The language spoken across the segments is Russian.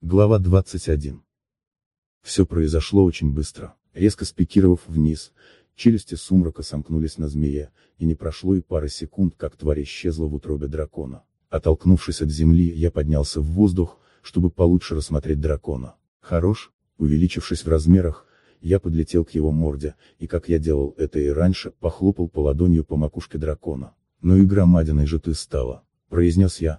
Глава 21. Все произошло очень быстро. Резко спикировав вниз, челюсти сумрака сомкнулись на змее, и не прошло и пары секунд, как тварь исчезла в утробе дракона. Оттолкнувшись от земли, я поднялся в воздух, чтобы получше рассмотреть дракона. Хорош, увеличившись в размерах, я подлетел к его морде, и как я делал это и раньше, похлопал по ладонью по макушке дракона. «Ну и громадиной же ты стала», — произнес я,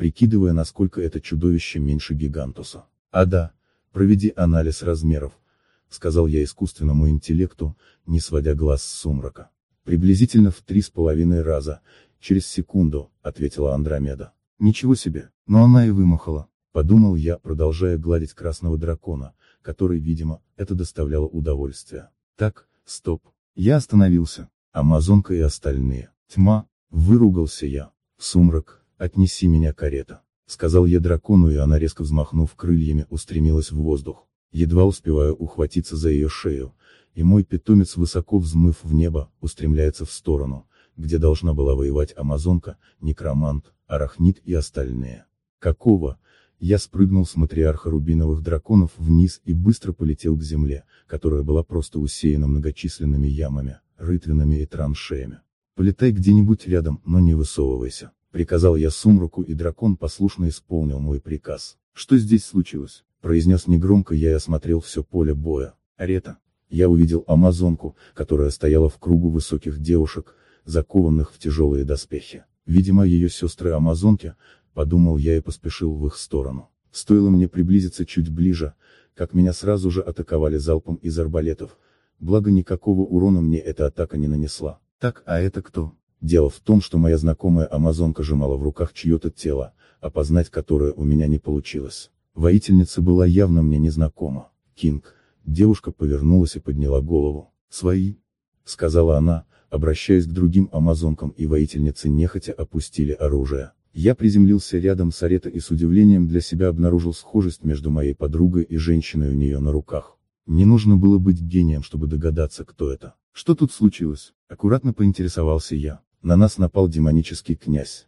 прикидывая, насколько это чудовище меньше гигантуса. «А да, проведи анализ размеров», — сказал я искусственному интеллекту, не сводя глаз с сумрака. «Приблизительно в три с половиной раза, через секунду», — ответила Андромеда. «Ничего себе, но она и вымахала», — подумал я, продолжая гладить красного дракона, который, видимо, это доставляло удовольствие. Так, стоп. Я остановился. Амазонка и остальные. Тьма, выругался я. Сумрак, отнеси меня карета. Сказал я дракону и она резко взмахнув крыльями устремилась в воздух. Едва успеваю ухватиться за ее шею, и мой питомец высоко взмыв в небо, устремляется в сторону, где должна была воевать Амазонка, Некромант, Арахнит и остальные. Какого, я спрыгнул с матриарха рубиновых драконов вниз и быстро полетел к земле, которая была просто усеяна многочисленными ямами, рытвинами и траншеями. Полетай где-нибудь рядом, но не высовывайся, приказал я сумраку и дракон послушно исполнил мой приказ. Что здесь случилось? произнес негромко я и осмотрел все поле боя. Арета. Я увидел амазонку, которая стояла в кругу высоких девушек, закованных в тяжелые доспехи. Видимо ее сестры-амазонки, подумал я и поспешил в их сторону. Стоило мне приблизиться чуть ближе, как меня сразу же атаковали залпом из арбалетов, благо никакого урона мне эта атака не нанесла. Так, а это кто? Дело в том, что моя знакомая амазонка сжимала в руках чье-то тело, опознать которое у меня не получилось. Воительница была явно мне незнакома. Кинг. Девушка повернулась и подняла голову. «Свои?» — сказала она, обращаясь к другим амазонкам и воительницы нехотя опустили оружие. Я приземлился рядом с Арета и с удивлением для себя обнаружил схожесть между моей подругой и женщиной у нее на руках. Не нужно было быть гением, чтобы догадаться, кто это. Что тут случилось? Аккуратно поинтересовался я. На нас напал демонический князь.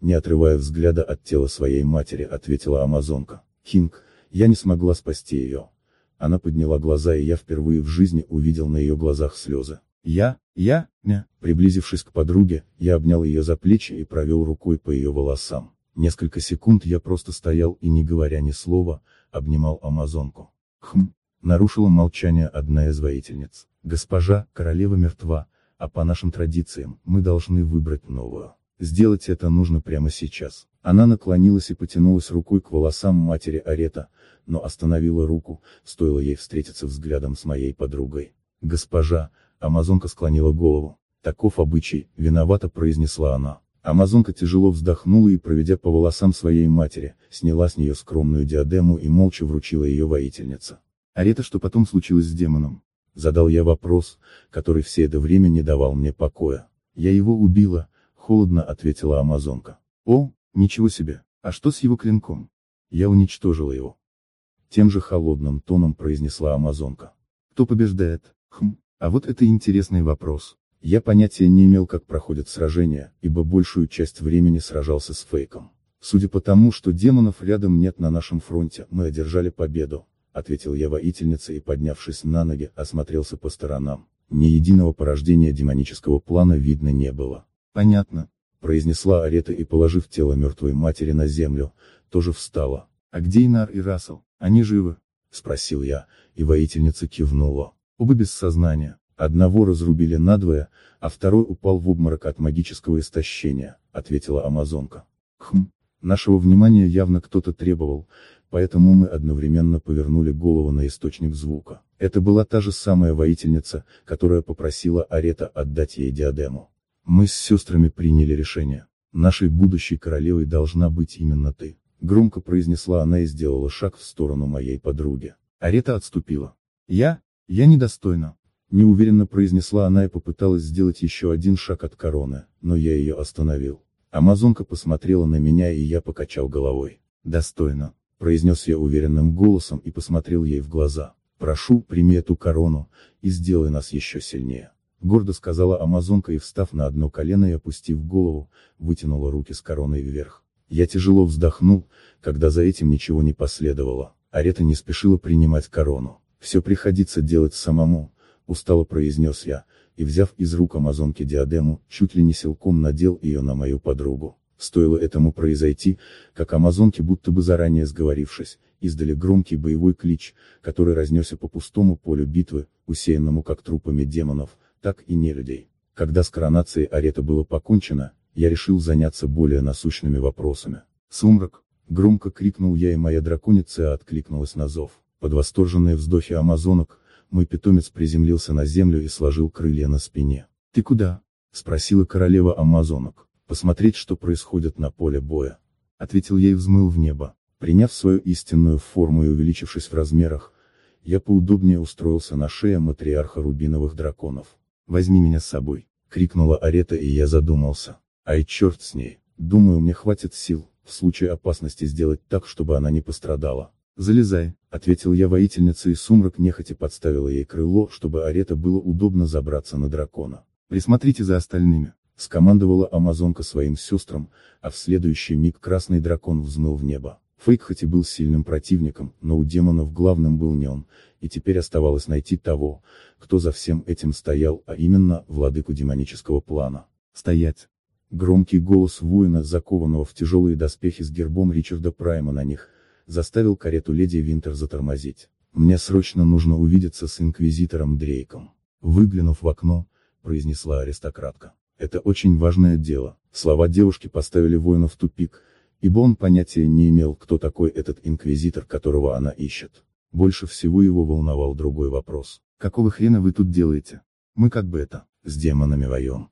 Не отрывая взгляда от тела своей матери, ответила Амазонка. Кинг, я не смогла спасти ее. Она подняла глаза и я впервые в жизни увидел на ее глазах слезы. Я, я, не, приблизившись к подруге, я обнял ее за плечи и провел рукой по ее волосам. Несколько секунд я просто стоял и не говоря ни слова, обнимал амазонку. Хм, нарушила молчание одна из воительниц. Госпожа, королева мертва, а по нашим традициям, мы должны выбрать новую. Сделать это нужно прямо сейчас. Она наклонилась и потянулась рукой к волосам матери Арета, но остановила руку, стоило ей встретиться взглядом с моей подругой. Госпожа, Амазонка склонила голову. Таков обычай, виновато произнесла она. Амазонка тяжело вздохнула и, проведя по волосам своей матери, сняла с нее скромную диадему и молча вручила ее воительнице. А это что потом случилось с демоном? Задал я вопрос, который все это время не давал мне покоя. Я его убила, холодно ответила Амазонка. О, ничего себе, а что с его клинком? Я уничтожила его. Тем же холодным тоном произнесла Амазонка. Кто побеждает? Хм, а вот это интересный вопрос. Я понятия не имел, как проходят сражения, ибо большую часть времени сражался с фейком. Судя по тому, что демонов рядом нет на нашем фронте, мы одержали победу, ответил я воительнице и поднявшись на ноги, осмотрелся по сторонам. Ни единого порождения демонического плана видно не было. Понятно, произнесла Арета и положив тело мертвой матери на землю, тоже встала. А где Инар и Рассел? Они живы? Спросил я, и воительница кивнула. Оба без сознания. Одного разрубили надвое, а второй упал в обморок от магического истощения, ответила Амазонка. Хм, нашего внимания явно кто-то требовал, поэтому мы одновременно повернули голову на источник звука. Это была та же самая воительница, которая попросила Арета отдать ей диадему. Мы с сестрами приняли решение. Нашей будущей королевой должна быть именно ты. Громко произнесла она и сделала шаг в сторону моей подруги. Арета отступила. Я? Я недостойна. Неуверенно произнесла она и попыталась сделать еще один шаг от короны, но я ее остановил. Амазонка посмотрела на меня и я покачал головой. Достойно, произнес я уверенным голосом и посмотрел ей в глаза. Прошу, прими эту корону, и сделай нас еще сильнее. Гордо сказала Амазонка и встав на одно колено и опустив голову, вытянула руки с короной вверх. Я тяжело вздохнул, когда за этим ничего не последовало. Арета не спешила принимать корону. Все приходится делать самому, устало произнес я, и взяв из рук амазонки диадему, чуть ли не силком надел ее на мою подругу. Стоило этому произойти, как амазонки будто бы заранее сговорившись, издали громкий боевой клич, который разнесся по пустому полю битвы, усеянному как трупами демонов, так и нелюдей. Когда с коронацией Арета было покончено, я решил заняться более насущными вопросами. «Сумрак!» — громко крикнул я и моя драконица откликнулась на зов. Под восторженные вздохи амазонок, мой питомец приземлился на землю и сложил крылья на спине. «Ты куда?» — спросила королева амазонок. «Посмотреть, что происходит на поле боя». Ответил я и взмыл в небо. Приняв свою истинную форму и увеличившись в размерах, я поудобнее устроился на шее матриарха рубиновых драконов. «Возьми меня с собой!» — крикнула Арета и я задумался. Ай черт с ней, думаю мне хватит сил, в случае опасности сделать так, чтобы она не пострадала. «Залезай», — ответил я воительнице и сумрак нехотя подставила ей крыло, чтобы Арета было удобно забраться на дракона. «Присмотрите за остальными», — скомандовала амазонка своим сестрам, а в следующий миг красный дракон взмыл в небо. Фейк хоть и был сильным противником, но у демонов главным был не он, и теперь оставалось найти того, кто за всем этим стоял, а именно, владыку демонического плана. «Стоять!» Громкий голос воина, закованного в тяжелые доспехи с гербом Ричарда Прайма на них, заставил карету леди Винтер затормозить. Мне срочно нужно увидеться с инквизитором Дрейком. Выглянув в окно, произнесла аристократка. Это очень важное дело. Слова девушки поставили воина в тупик, ибо он понятия не имел, кто такой этот инквизитор, которого она ищет. Больше всего его волновал другой вопрос. «Какого хрена вы тут делаете? Мы как бы это, с демонами воем?»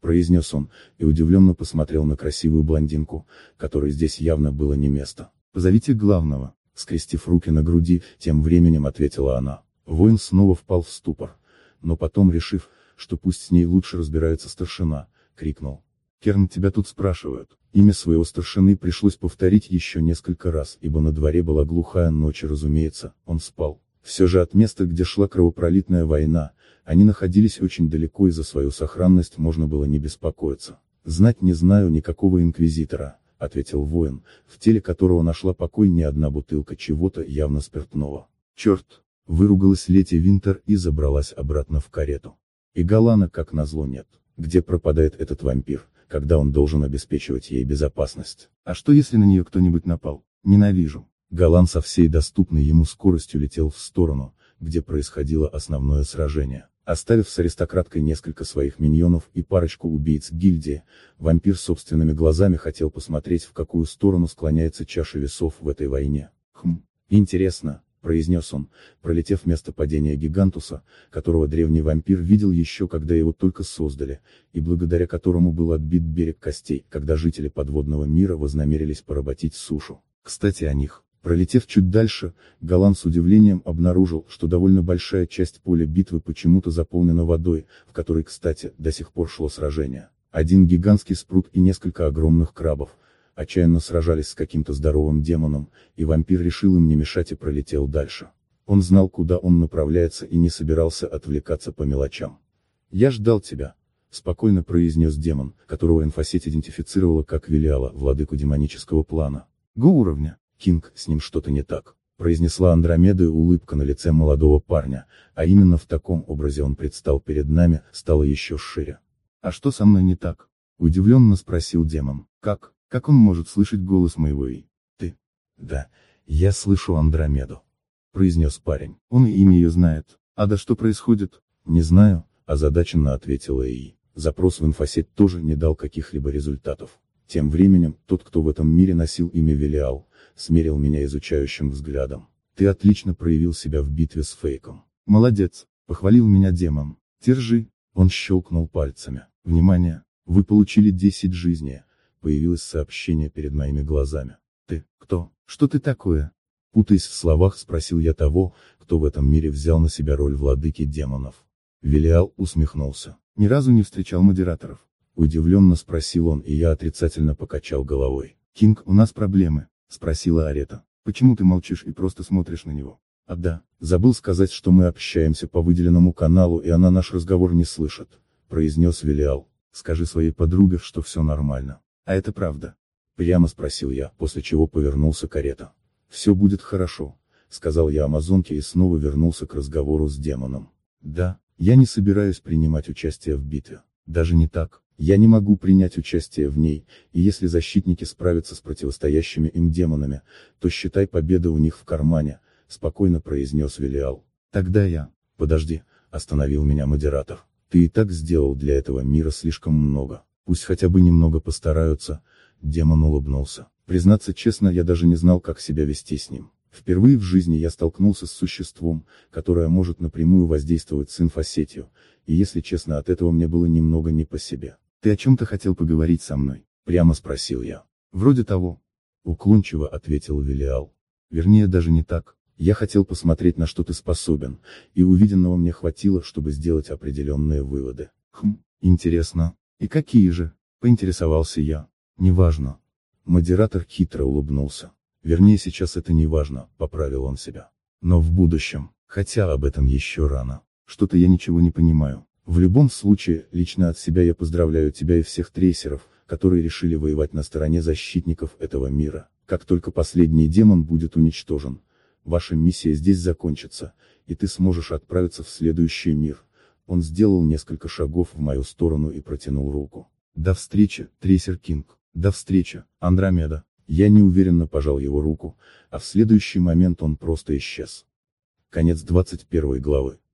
произнес он, и удивленно посмотрел на красивую блондинку, которой здесь явно было не место. «Позовите главного», — скрестив руки на груди, тем временем ответила она. Воин снова впал в ступор. Но потом, решив, что пусть с ней лучше разбирается старшина, крикнул. «Керн, тебя тут спрашивают». Имя своего старшины пришлось повторить еще несколько раз, ибо на дворе была глухая ночь разумеется, он спал. Все же от места, где шла кровопролитная война, они находились очень далеко и за свою сохранность можно было не беспокоиться. Знать не знаю никакого инквизитора, — ответил воин, в теле которого нашла покой не одна бутылка чего-то явно спиртного. «Черт!» — выругалась Лети Винтер и забралась обратно в карету. И Галана как назло нет. Где пропадает этот вампир, когда он должен обеспечивать ей безопасность? А что если на нее кто-нибудь напал? Ненавижу. Галан со всей доступной ему скоростью летел в сторону, где происходило основное сражение. Оставив с аристократкой несколько своих миньонов и парочку убийц гильдии, вампир собственными глазами хотел посмотреть, в какую сторону склоняется чаша весов в этой войне. Хм, интересно, произнес он, пролетев место падения Гигантуса, которого древний вампир видел еще когда его только создали, и благодаря которому был отбит берег костей, когда жители подводного мира вознамерились поработить сушу. Кстати о них. Пролетев чуть дальше, Галан с удивлением обнаружил, что довольно большая часть поля битвы почему-то заполнена водой, в которой, кстати, до сих пор шло сражение. Один гигантский спрут и несколько огромных крабов, отчаянно сражались с каким-то здоровым демоном, и вампир решил им не мешать и пролетел дальше. Он знал, куда он направляется и не собирался отвлекаться по мелочам. «Я ждал тебя», — спокойно произнес демон, которого инфосеть идентифицировала как Велиала, владыку демонического плана. «Го уровня». Кинг, с ним что-то не так, произнесла Андромеда и улыбка на лице молодого парня, а именно в таком образе он предстал перед нами, стала еще шире. А что со мной не так? Удивленно спросил демон. Как? Как он может слышать голос моего и? Ты? Да, я слышу Андромеду. Произнес парень. Он и имя ее знает. А да что происходит? Не знаю, озадаченно ответила и. Запрос в инфосеть тоже не дал каких-либо результатов. Тем временем, тот, кто в этом мире носил имя Велиал, смерил меня изучающим взглядом. Ты отлично проявил себя в битве с фейком. Молодец, похвалил меня демон. Держи. Он щелкнул пальцами. Внимание, вы получили 10 жизней. Появилось сообщение перед моими глазами. Ты, кто? Что ты такое? Путаясь в словах, спросил я того, кто в этом мире взял на себя роль владыки демонов. Велиал усмехнулся. Ни разу не встречал модераторов. Удивленно спросил он, и я отрицательно покачал головой. Кинг, у нас проблемы. — спросила Арета. «Почему ты молчишь и просто смотришь на него?» «А да, забыл сказать, что мы общаемся по выделенному каналу и она наш разговор не слышит», — произнес Велиал. «Скажи своей подруге, что все нормально». «А это правда». Прямо спросил я, после чего повернулся карета. Все будет хорошо, сказал я Амазонке и снова вернулся к разговору с демоном. Да, я не собираюсь принимать участие в битве. Даже не так. Я не могу принять участие в ней, и если защитники справятся с противостоящими им демонами, то считай победа у них в кармане, спокойно произнес Велиал. Тогда я, подожди, остановил меня модератор. Ты и так сделал для этого мира слишком много. Пусть хотя бы немного постараются. Демон улыбнулся. Признаться честно, я даже не знал, как себя вести с ним. Впервые в жизни я столкнулся с существом, которое может напрямую воздействовать с инфосетью, и если честно, от этого мне было немного не по себе. «Ты о чем-то хотел поговорить со мной?» — прямо спросил я. «Вроде того». Уклончиво ответил Велиал. Вернее, даже не так. Я хотел посмотреть, на что ты способен, и увиденного мне хватило, чтобы сделать определенные выводы. Хм, интересно. И какие же? Поинтересовался я. Неважно. Модератор хитро улыбнулся. Вернее, сейчас это не важно, поправил он себя. Но в будущем, хотя об этом еще рано. Что-то я ничего не понимаю. В любом случае, лично от себя я поздравляю тебя и всех трейсеров, которые решили воевать на стороне защитников этого мира. Как только последний демон будет уничтожен, ваша миссия здесь закончится, и ты сможешь отправиться в следующий мир. Он сделал несколько шагов в мою сторону и протянул руку. До встречи, Трейсер Кинг. До встречи, Андромеда. Я неуверенно пожал его руку, а в следующий момент он просто исчез. Конец 21 главы.